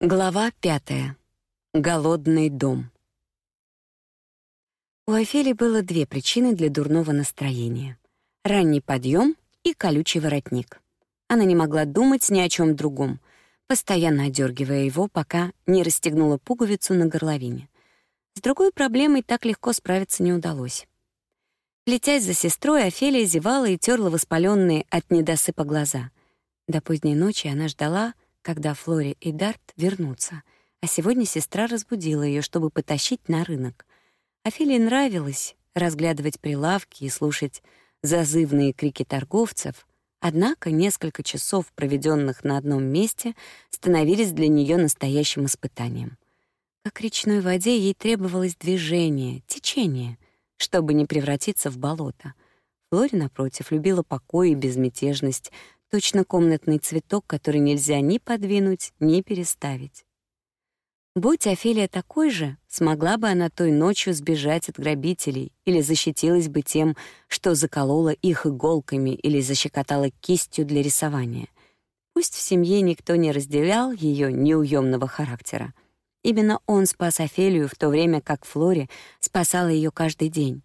Глава пятая. Голодный дом. У Офелии было две причины для дурного настроения: ранний подъем и колючий воротник. Она не могла думать ни о чем другом, постоянно одергивая его, пока не расстегнула пуговицу на горловине. С другой проблемой так легко справиться не удалось. Летясь за сестрой, Офелия зевала и терла воспаленные от недосыпа глаза. До поздней ночи она ждала, когда Флори и Дарт вернутся, а сегодня сестра разбудила ее, чтобы потащить на рынок. Офелии нравилось разглядывать прилавки и слушать зазывные крики торговцев, однако несколько часов, проведенных на одном месте, становились для нее настоящим испытанием. Как речной воде ей требовалось движение, течение, чтобы не превратиться в болото. Флори, напротив, любила покой и безмятежность, точно комнатный цветок, который нельзя ни подвинуть, ни переставить. Будь Офелия такой же, смогла бы она той ночью сбежать от грабителей или защитилась бы тем, что заколола их иголками или защекотала кистью для рисования. Пусть в семье никто не разделял ее неуемного характера. Именно он спас Офелию в то время, как Флори спасала ее каждый день.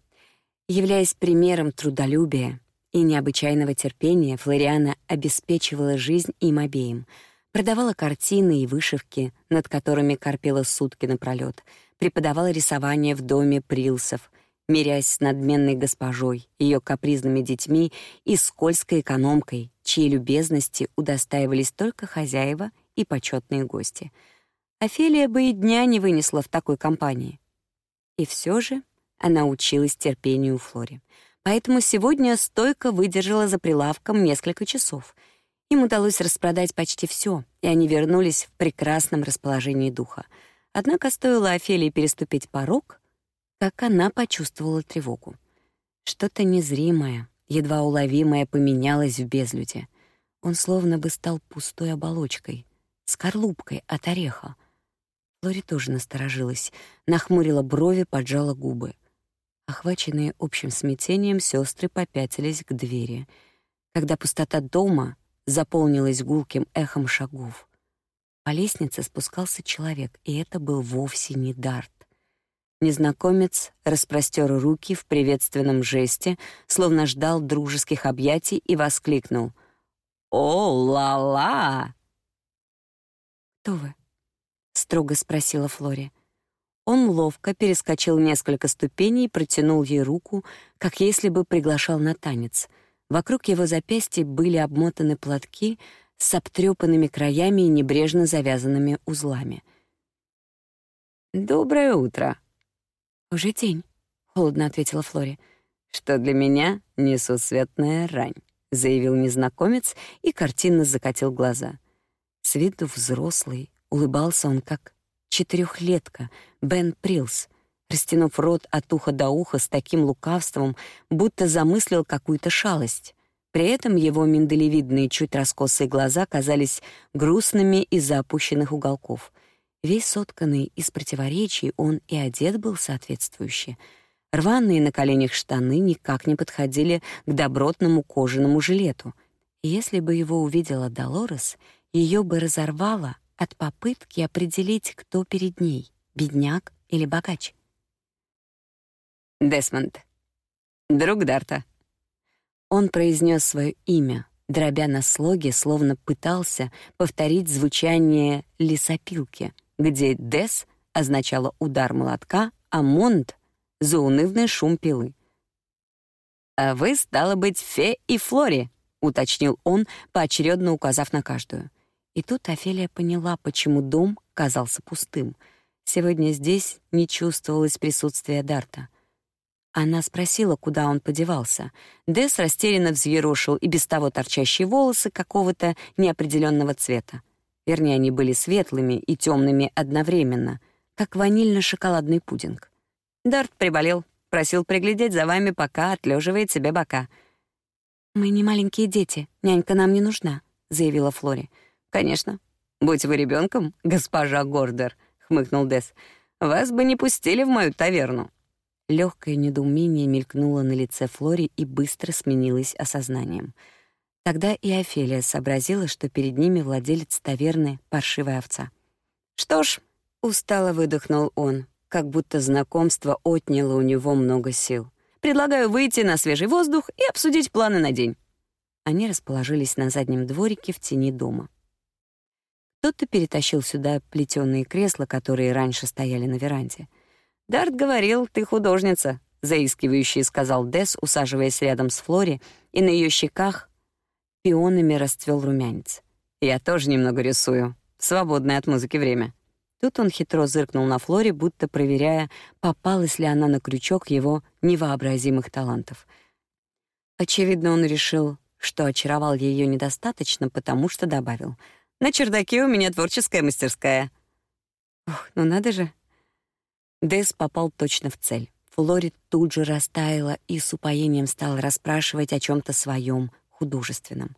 Являясь примером трудолюбия, и необычайного терпения Флориана обеспечивала жизнь им обеим, продавала картины и вышивки, над которыми корпела сутки напролёт, преподавала рисование в доме Прилсов, мирясь с надменной госпожой, ее капризными детьми и скользкой экономкой, чьей любезности удостаивались только хозяева и почетные гости. Офелия бы и дня не вынесла в такой компании. И все же она училась терпению Флори поэтому сегодня стойко выдержала за прилавком несколько часов. Им удалось распродать почти все, и они вернулись в прекрасном расположении духа. Однако стоило Офелии переступить порог, как она почувствовала тревогу. Что-то незримое, едва уловимое поменялось в безлюде. Он словно бы стал пустой оболочкой, скорлупкой от ореха. Флори тоже насторожилась, нахмурила брови, поджала губы. Охваченные общим смятением, сестры попятились к двери. Когда пустота дома заполнилась гулким эхом шагов, по лестнице спускался человек, и это был вовсе не Дарт. Незнакомец распростер руки в приветственном жесте, словно ждал дружеских объятий и воскликнул: "О, ла-ла!" "Кто вы?" строго спросила Флори. Он ловко перескочил несколько ступеней и протянул ей руку, как если бы приглашал на танец. Вокруг его запястья были обмотаны платки с обтрепанными краями и небрежно завязанными узлами. «Доброе утро». «Уже день», — холодно ответила Флори. «Что для меня несусветная рань», — заявил незнакомец и картинно закатил глаза. С виду взрослый, улыбался он как четырехлетка Бен Прилс, растянув рот от уха до уха с таким лукавством, будто замыслил какую-то шалость. При этом его миндалевидные, чуть раскосые глаза казались грустными из-за опущенных уголков. Весь сотканный из противоречий, он и одет был соответствующе. Рваные на коленях штаны никак не подходили к добротному кожаному жилету. Если бы его увидела Долорес, ее бы разорвало от попытки определить, кто перед ней — бедняк или богач. «Десмонд. Друг Дарта». Он произнес свое имя, дробя на слоге, словно пытался повторить звучание лесопилки, где «дес» означало удар молотка, а «монт» — заунывный шум пилы. «А вы, стало быть, Фе и Флори», — уточнил он, поочередно указав на каждую. И тут Офелия поняла, почему дом казался пустым. Сегодня здесь не чувствовалось присутствия Дарта. Она спросила, куда он подевался. Дес растерянно взъерошил и без того торчащие волосы какого-то неопределенного цвета. Вернее, они были светлыми и темными одновременно, как ванильно-шоколадный пудинг. Дарт приболел, просил приглядеть за вами, пока отлеживает себе бока. «Мы не маленькие дети, нянька нам не нужна», — заявила Флори. Конечно. Будь вы ребенком, госпожа Гордер, хмыкнул Дес. Вас бы не пустили в мою таверну. Легкое недоумение мелькнуло на лице Флори и быстро сменилось осознанием. Тогда и Офелия сообразила, что перед ними владелец таверны паршивая овца. Что ж, устало выдохнул он, как будто знакомство отняло у него много сил. Предлагаю выйти на свежий воздух и обсудить планы на день. Они расположились на заднем дворике в тени дома. Кто-то перетащил сюда плетёные кресла, которые раньше стояли на веранде. «Дарт говорил, ты художница», — заискивающе сказал Дес, усаживаясь рядом с Флори, и на ее щеках пионами расцвел румянец. «Я тоже немного рисую. Свободное от музыки время». Тут он хитро зыркнул на Флори, будто проверяя, попалась ли она на крючок его невообразимых талантов. Очевидно, он решил, что очаровал ее недостаточно, потому что добавил — на чердаке у меня творческая мастерская». Ух, ну надо же. Дэс попал точно в цель. Флори тут же растаяла и с упоением стала расспрашивать о чем то своем художественном.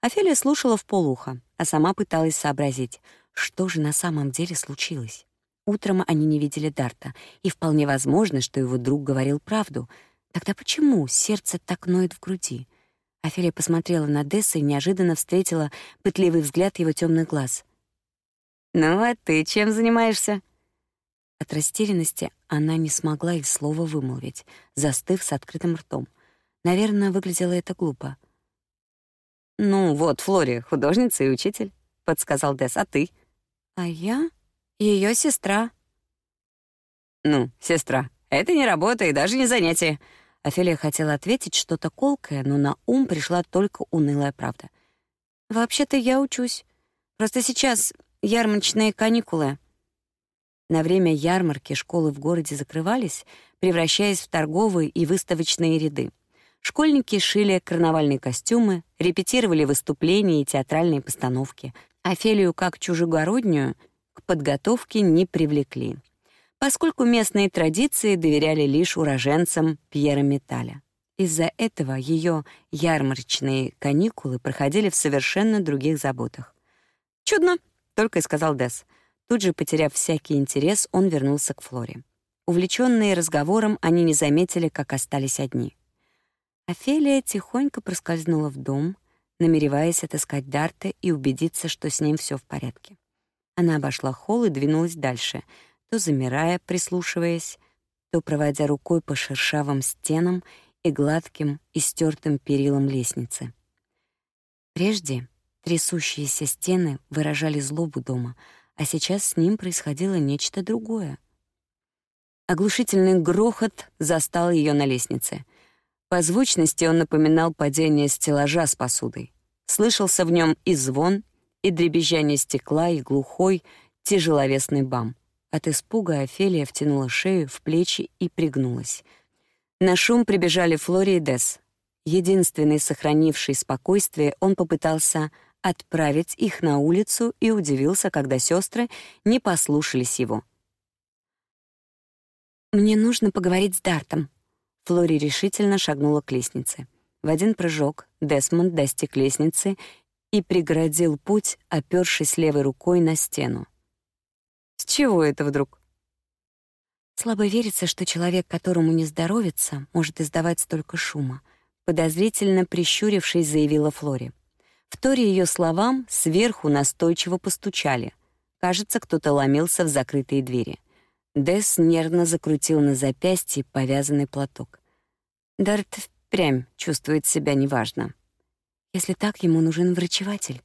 Офелия слушала вполуха, а сама пыталась сообразить, что же на самом деле случилось. Утром они не видели Дарта, и вполне возможно, что его друг говорил правду. Тогда почему сердце так ноет в груди? Офелия посмотрела на Десса и неожиданно встретила пытливый взгляд его темных глаз. «Ну, а ты чем занимаешься?» От растерянности она не смогла и слова вымолвить, застыв с открытым ртом. Наверное, выглядело это глупо. «Ну, вот, Флори, художница и учитель», — подсказал Десс. «А ты?» «А я? Ее сестра». «Ну, сестра, это не работа и даже не занятие. Офелия хотела ответить что-то колкое, но на ум пришла только унылая правда. «Вообще-то я учусь. Просто сейчас ярмарочные каникулы». На время ярмарки школы в городе закрывались, превращаясь в торговые и выставочные ряды. Школьники шили карнавальные костюмы, репетировали выступления и театральные постановки. Офелию, как чужегороднюю, к подготовке не привлекли поскольку местные традиции доверяли лишь уроженцам Пьера Металя. Из-за этого ее ярмарочные каникулы проходили в совершенно других заботах. «Чудно», — только и сказал Дес. Тут же, потеряв всякий интерес, он вернулся к Флоре. Увлеченные разговором, они не заметили, как остались одни. Офелия тихонько проскользнула в дом, намереваясь отыскать Дарта и убедиться, что с ним все в порядке. Она обошла холл и двинулась дальше — то замирая, прислушиваясь, то проводя рукой по шершавым стенам и гладким, истертым перилам лестницы. Прежде трясущиеся стены выражали злобу дома, а сейчас с ним происходило нечто другое. Оглушительный грохот застал ее на лестнице. По звучности он напоминал падение стеллажа с посудой. Слышался в нем и звон, и дребезжание стекла, и глухой, тяжеловесный бам. От испуга Офелия втянула шею в плечи и пригнулась. На шум прибежали Флори и Дес. Единственный сохранивший спокойствие, он попытался отправить их на улицу и удивился, когда сестры не послушались его. «Мне нужно поговорить с Дартом». Флори решительно шагнула к лестнице. В один прыжок Десмонд достиг лестницы и преградил путь, опёршись левой рукой на стену. С чего это вдруг? Слабо верится, что человек, которому не здоровится, может издавать столько шума, подозрительно прищурившись, заявила Флори. В торе ее словам сверху настойчиво постучали. Кажется, кто-то ломился в закрытые двери. Дес нервно закрутил на запястье повязанный платок. Дарт впрямь чувствует себя неважно. Если так, ему нужен врачеватель.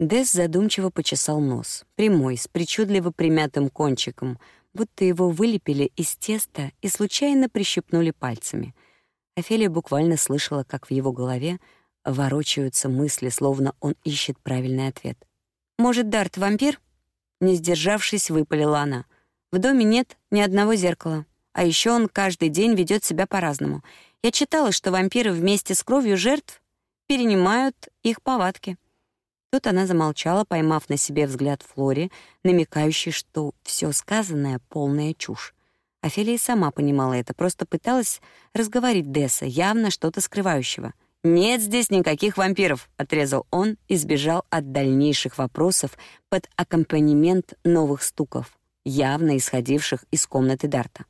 Дес задумчиво почесал нос, прямой, с причудливо примятым кончиком, будто его вылепили из теста и случайно прищипнули пальцами. Офелия буквально слышала, как в его голове ворочаются мысли, словно он ищет правильный ответ. «Может, Дарт вампир?» Не сдержавшись, выпалила она. «В доме нет ни одного зеркала. А еще он каждый день ведет себя по-разному. Я читала, что вампиры вместе с кровью жертв перенимают их повадки». Тут она замолчала, поймав на себе взгляд Флори, намекающий, что все сказанное — полная чушь. Офелия сама понимала это, просто пыталась разговорить Десса, явно что-то скрывающего. «Нет здесь никаких вампиров», — отрезал он и сбежал от дальнейших вопросов под аккомпанемент новых стуков, явно исходивших из комнаты Дарта.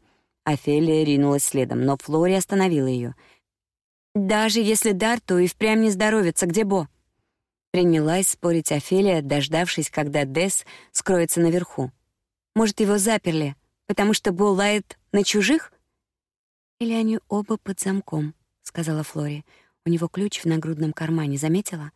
Офелия ринулась следом, но Флори остановила ее. «Даже если Дарту и впрямь не здоровится, где Бо?» Принялась спорить Офелия, дождавшись, когда Дес скроется наверху. Может, его заперли, потому что Бол лает на чужих? Или они оба под замком, сказала Флори. У него ключ в нагрудном кармане, заметила?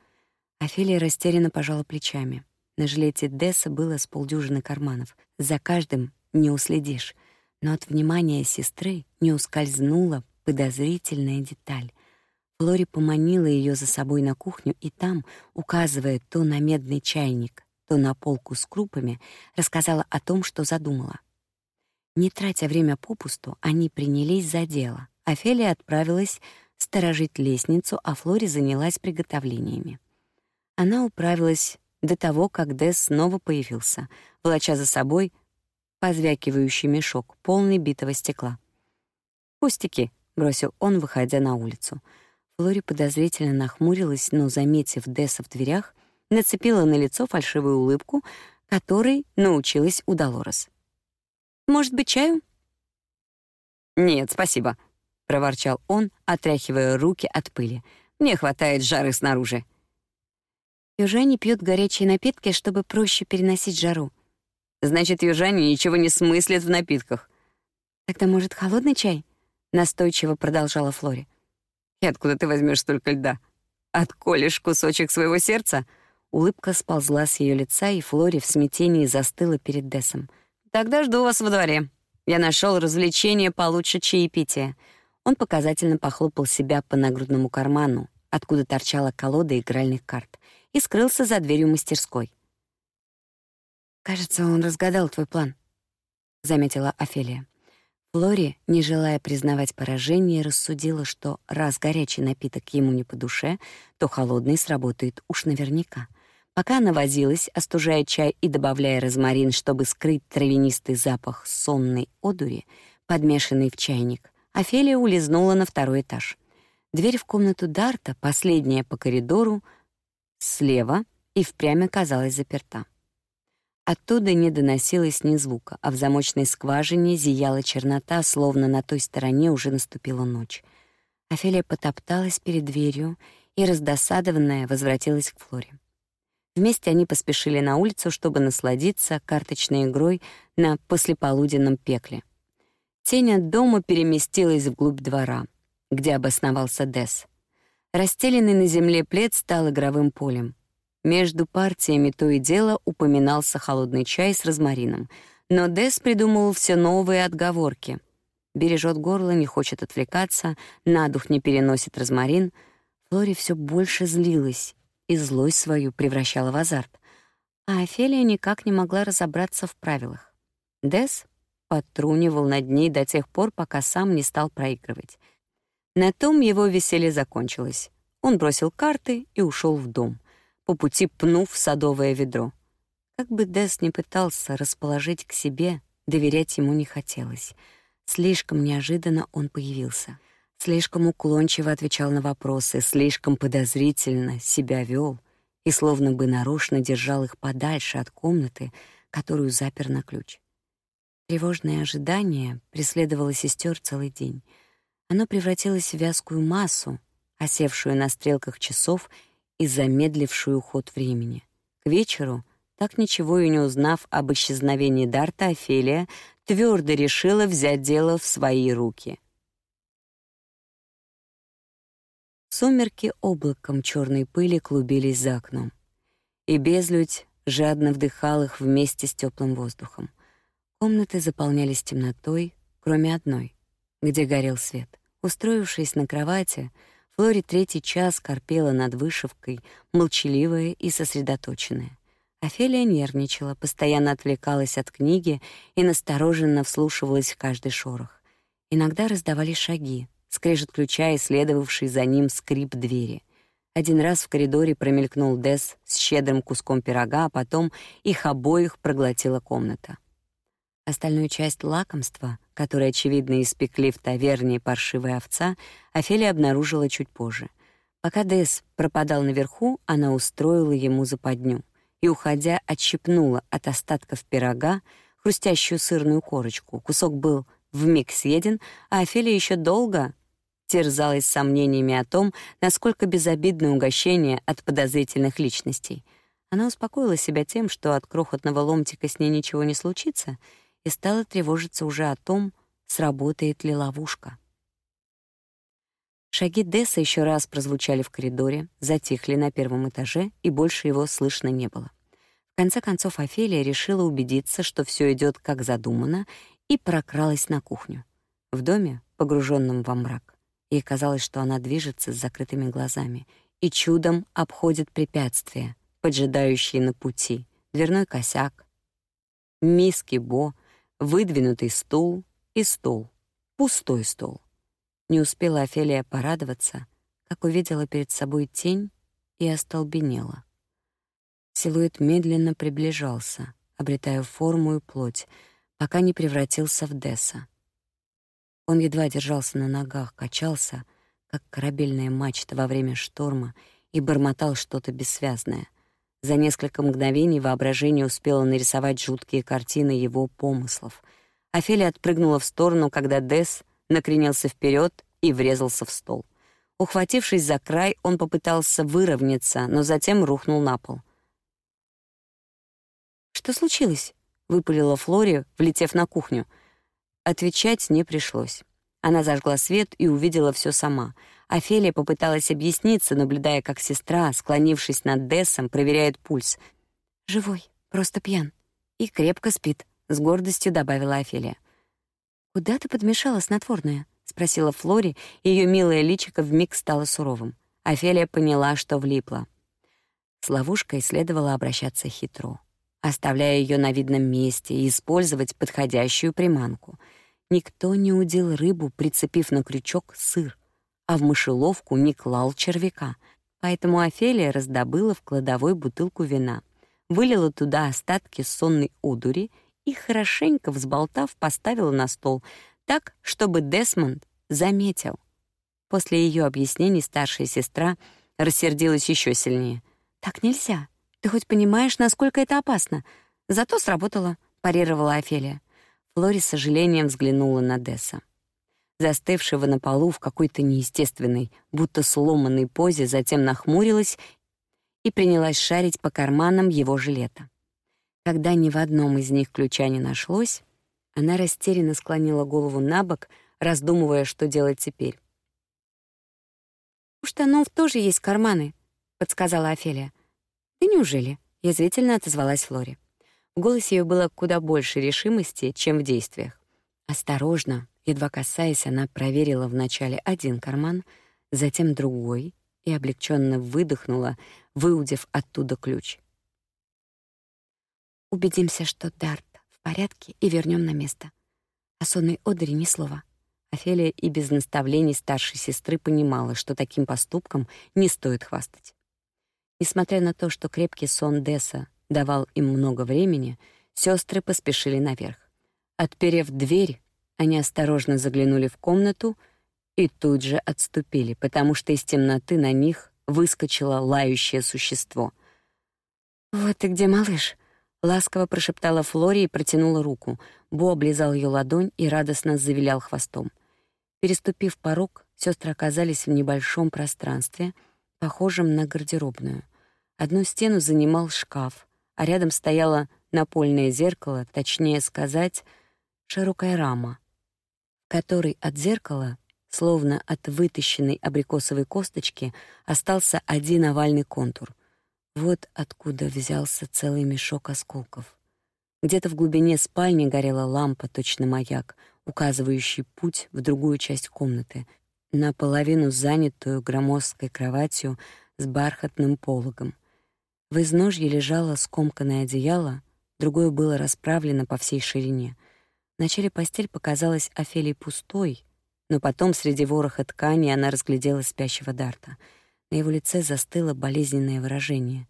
Офелия растерянно пожала плечами. На жилете Десса было с полдюжины карманов. За каждым не уследишь. Но от внимания сестры не ускользнула подозрительная деталь. Флори поманила ее за собой на кухню и там, указывая то на медный чайник, то на полку с крупами, рассказала о том, что задумала. Не тратя время попусту, они принялись за дело. Офелия отправилась сторожить лестницу, а Флори занялась приготовлениями. Она управилась до того, как Дэс снова появился, волоча за собой позвякивающий мешок, полный битого стекла. «Пустяки», — бросил он, выходя на улицу. Флори подозрительно нахмурилась, но, заметив Дэса в дверях, нацепила на лицо фальшивую улыбку, которой научилась у Долорес. «Может быть, чаю?» «Нет, спасибо», — проворчал он, отряхивая руки от пыли. «Мне хватает жары снаружи». Южане пьют горячие напитки, чтобы проще переносить жару. Значит, южане ничего не смыслят в напитках. Тогда, может, холодный чай? Настойчиво продолжала Флори. И откуда ты возьмешь столько льда? Отколешь кусочек своего сердца? Улыбка сползла с ее лица, и Флори в смятении застыла перед Десом. Тогда жду вас во дворе. Я нашел развлечение получше чаепития. Он показательно похлопал себя по нагрудному карману, откуда торчала колода игральных карт, и скрылся за дверью мастерской. «Кажется, он разгадал твой план», — заметила Офелия. Флори, не желая признавать поражение, рассудила, что раз горячий напиток ему не по душе, то холодный сработает уж наверняка. Пока она возилась, остужая чай и добавляя розмарин, чтобы скрыть травянистый запах сонной одури, подмешанный в чайник, Офелия улизнула на второй этаж. Дверь в комнату Дарта, последняя по коридору, слева и впрямь оказалась заперта. Оттуда не доносилось ни звука, а в замочной скважине зияла чернота, словно на той стороне уже наступила ночь. Офелия потопталась перед дверью и, раздосадованная, возвратилась к Флоре. Вместе они поспешили на улицу, чтобы насладиться карточной игрой на послеполуденном пекле. Тень от дома переместилась вглубь двора, где обосновался Дес. Расстеленный на земле плед стал игровым полем. Между партиями то и дело упоминался холодный чай с розмарином, но Дес придумывал все новые отговорки. Бережет горло, не хочет отвлекаться, на дух не переносит розмарин. Флори все больше злилась и злость свою превращала в азарт. А Офелия никак не могла разобраться в правилах. Дес подтрунивал над ней до тех пор, пока сам не стал проигрывать. На том его веселье закончилось. Он бросил карты и ушел в дом по пути пнув садовое ведро. Как бы Дес не пытался расположить к себе, доверять ему не хотелось. Слишком неожиданно он появился. Слишком уклончиво отвечал на вопросы, слишком подозрительно себя вел и словно бы нарочно держал их подальше от комнаты, которую запер на ключ. Тревожное ожидание преследовало сестер целый день. Оно превратилось в вязкую массу, осевшую на стрелках часов и замедлившую ход времени. К вечеру, так ничего и не узнав об исчезновении Дарта, Офелия твердо решила взять дело в свои руки. Сумерки облаком черной пыли клубились за окном, и безлюдь жадно вдыхал их вместе с теплым воздухом. Комнаты заполнялись темнотой, кроме одной, где горел свет. Устроившись на кровати, Флори третий час корпела над вышивкой, молчаливая и сосредоточенная. Офелия нервничала, постоянно отвлекалась от книги и настороженно вслушивалась в каждый шорох. Иногда раздавались шаги, скрежет ключа и следовавший за ним скрип двери. Один раз в коридоре промелькнул Дес с щедрым куском пирога, а потом их обоих проглотила комната. Остальную часть лакомства, которое, очевидно, испекли в таверне паршивая овца, Офелия обнаружила чуть позже. Пока Дэс пропадал наверху, она устроила ему западню и, уходя, отщипнула от остатков пирога хрустящую сырную корочку. Кусок был вмиг съеден, а Офелия еще долго терзалась сомнениями о том, насколько безобидно угощение от подозрительных личностей. Она успокоила себя тем, что от крохотного ломтика с ней ничего не случится, и стала тревожиться уже о том, сработает ли ловушка. Шаги Десса еще раз прозвучали в коридоре, затихли на первом этаже, и больше его слышно не было. В конце концов Офелия решила убедиться, что все идет как задумано, и прокралась на кухню. В доме, погруженном во мрак, ей казалось, что она движется с закрытыми глазами и чудом обходит препятствия, поджидающие на пути, дверной косяк, миски Бо, выдвинутый стул и стол, пустой стол. Не успела Офелия порадоваться, как увидела перед собой тень и остолбенела. Силуэт медленно приближался, обретая форму и плоть, пока не превратился в Десса. Он едва держался на ногах, качался, как корабельная мачта во время шторма, и бормотал что-то бессвязное. За несколько мгновений воображение успело нарисовать жуткие картины его помыслов. Офелия отпрыгнула в сторону, когда Десс накренился вперед и врезался в стол. Ухватившись за край, он попытался выровняться, но затем рухнул на пол — «Что случилось?» — выпалила Флори, влетев на кухню. Отвечать не пришлось. Она зажгла свет и увидела все сама. Офелия попыталась объясниться, наблюдая, как сестра, склонившись над Дессом, проверяет пульс. «Живой, просто пьян. И крепко спит», — с гордостью добавила Офелия. «Куда ты подмешала снотворное?» — спросила Флори, и её милое личико вмиг стало суровым. Офелия поняла, что влипла. С ловушкой следовало обращаться хитро оставляя ее на видном месте и использовать подходящую приманку. Никто не удил рыбу, прицепив на крючок сыр, а в мышеловку не клал червяка. Поэтому Офелия раздобыла в кладовой бутылку вина, вылила туда остатки сонной удури и, хорошенько взболтав, поставила на стол, так, чтобы Десмонд заметил. После ее объяснений старшая сестра рассердилась еще сильнее. «Так нельзя. Ты хоть понимаешь, насколько это опасно? Зато сработало, парировала Офелия. Флори с сожалением взглянула на Десса. Застывшего на полу в какой-то неестественной, будто сломанной позе, затем нахмурилась и принялась шарить по карманам его жилета. Когда ни в одном из них ключа не нашлось, она растерянно склонила голову на бок, раздумывая, что делать теперь. «У штанов тоже есть карманы», — подсказала Офелия. «Да неужели?» — язвительно отозвалась Флори. В голосе ее было куда больше решимости, чем в действиях. Осторожно, едва касаясь, она проверила вначале один карман, затем другой и облегченно выдохнула, выудив оттуда ключ. Убедимся, что Дарт в порядке, и вернем на место. О сонной одере ни слова. Офелия и без наставлений старшей сестры понимала, что таким поступком не стоит хвастать. Несмотря на то, что крепкий сон Десса давал им много времени, сестры поспешили наверх. Отперев дверь, они осторожно заглянули в комнату и тут же отступили, потому что из темноты на них выскочило лающее существо. «Вот ты где, малыш!» — ласково прошептала Флори и протянула руку. Бо облизал ее ладонь и радостно завилял хвостом. Переступив порог, сестры оказались в небольшом пространстве — похожим на гардеробную. Одну стену занимал шкаф, а рядом стояло напольное зеркало, точнее сказать, широкая рама, в которой от зеркала, словно от вытащенной абрикосовой косточки, остался один овальный контур. Вот откуда взялся целый мешок осколков. Где-то в глубине спальни горела лампа, точно маяк, указывающий путь в другую часть комнаты, наполовину занятую громоздкой кроватью с бархатным пологом. В изножье лежало скомканное одеяло, другое было расправлено по всей ширине. Вначале постель показалась Офелии пустой, но потом среди вороха ткани она разглядела спящего Дарта. На его лице застыло болезненное выражение,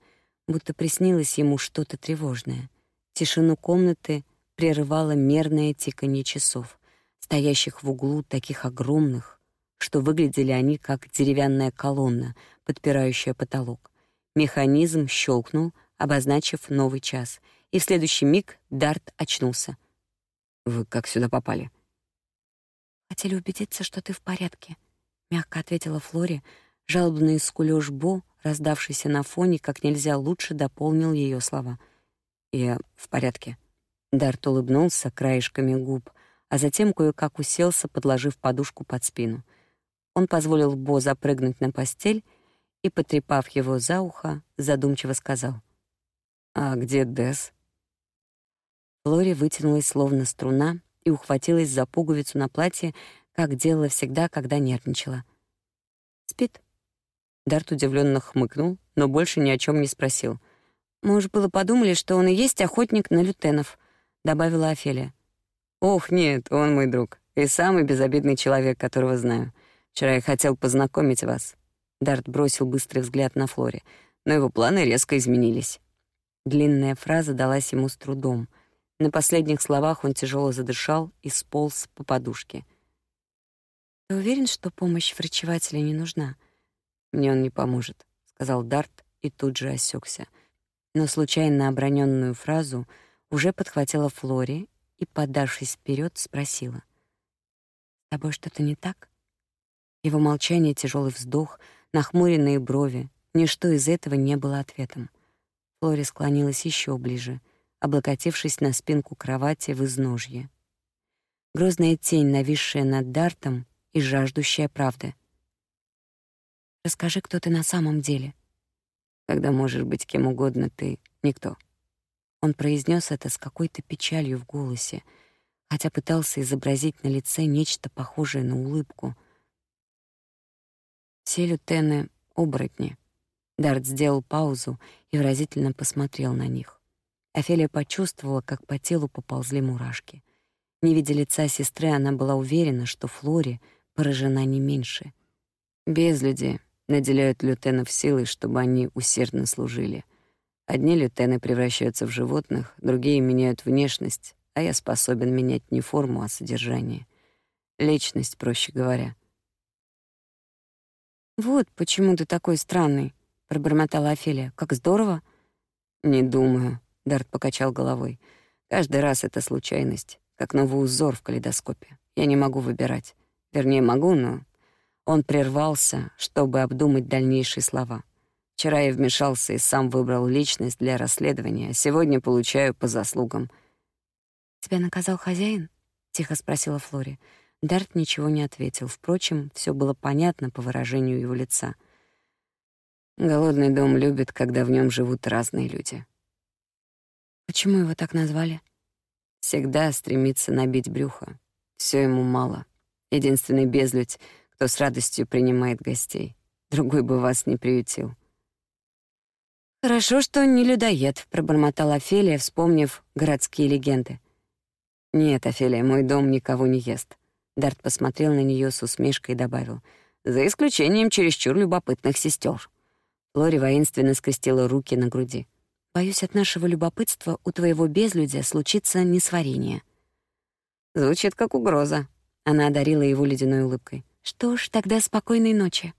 будто приснилось ему что-то тревожное. Тишину комнаты прерывало мерное тиканье часов, стоящих в углу таких огромных, что выглядели они как деревянная колонна, подпирающая потолок. Механизм щелкнул, обозначив новый час, и в следующий миг Дарт очнулся. «Вы как сюда попали?» «Хотели убедиться, что ты в порядке», — мягко ответила Флори. Жалобный скулёж Бо раздавшийся на фоне, как нельзя лучше дополнил ее слова. «Я в порядке». Дарт улыбнулся краешками губ, а затем кое-как уселся, подложив подушку под спину. Он позволил Бо запрыгнуть на постель и, потрепав его за ухо, задумчиво сказал. «А где Дес?» Флори вытянулась словно струна и ухватилась за пуговицу на платье, как делала всегда, когда нервничала. «Спит?» Дарт удивленно хмыкнул, но больше ни о чем не спросил. «Мы уж было подумали, что он и есть охотник на лютенов», — добавила Офелия. «Ох, нет, он мой друг и самый безобидный человек, которого знаю. Вчера я хотел познакомить вас». Дарт бросил быстрый взгляд на Флори, но его планы резко изменились. Длинная фраза далась ему с трудом. На последних словах он тяжело задышал и сполз по подушке. «Ты уверен, что помощь врачевателя не нужна?» Мне он не поможет, сказал Дарт и тут же осекся. Но случайно оброненную фразу уже подхватила Флори и, подавшись вперед, спросила: "С тобой что-то не так?" Его молчание, тяжелый вздох, нахмуренные брови, ничто из этого не было ответом. Флори склонилась еще ближе, облокотившись на спинку кровати в изножье. Грозная тень, нависшая над Дартом и жаждущая правды — Расскажи, кто ты на самом деле. Когда можешь быть кем угодно, ты никто. Он произнес это с какой-то печалью в голосе, хотя пытался изобразить на лице нечто похожее на улыбку. Все лютены — оборотни. Дарт сделал паузу и выразительно посмотрел на них. Офелия почувствовала, как по телу поползли мурашки. Не видя лица сестры, она была уверена, что Флори поражена не меньше. Без людей наделяют лютенов силой, чтобы они усердно служили. Одни лютены превращаются в животных, другие меняют внешность, а я способен менять не форму, а содержание. Личность, проще говоря. «Вот почему ты такой странный», — пробормотала Офелия. «Как здорово». «Не думаю», — Дарт покачал головой. «Каждый раз это случайность, как новый узор в калейдоскопе. Я не могу выбирать. Вернее, могу, но он прервался, чтобы обдумать дальнейшие слова. Вчера я вмешался и сам выбрал личность для расследования, а сегодня получаю по заслугам. «Тебя наказал хозяин?» — тихо спросила Флори. Дарт ничего не ответил. Впрочем, все было понятно по выражению его лица. «Голодный дом любит, когда в нем живут разные люди». «Почему его так назвали?» «Всегда стремится набить брюхо. Все ему мало. Единственный безлюдь — кто с радостью принимает гостей. Другой бы вас не приютил. «Хорошо, что не людоед», — пробормотала Офелия, вспомнив городские легенды. «Нет, Офелия, мой дом никого не ест». Дарт посмотрел на нее с усмешкой и добавил. «За исключением чересчур любопытных сестер. Лори воинственно скрестила руки на груди. «Боюсь, от нашего любопытства у твоего безлюдя случится несварение». Звучит как угроза. Она одарила его ледяной улыбкой. Что ж, тогда спокойной ночи.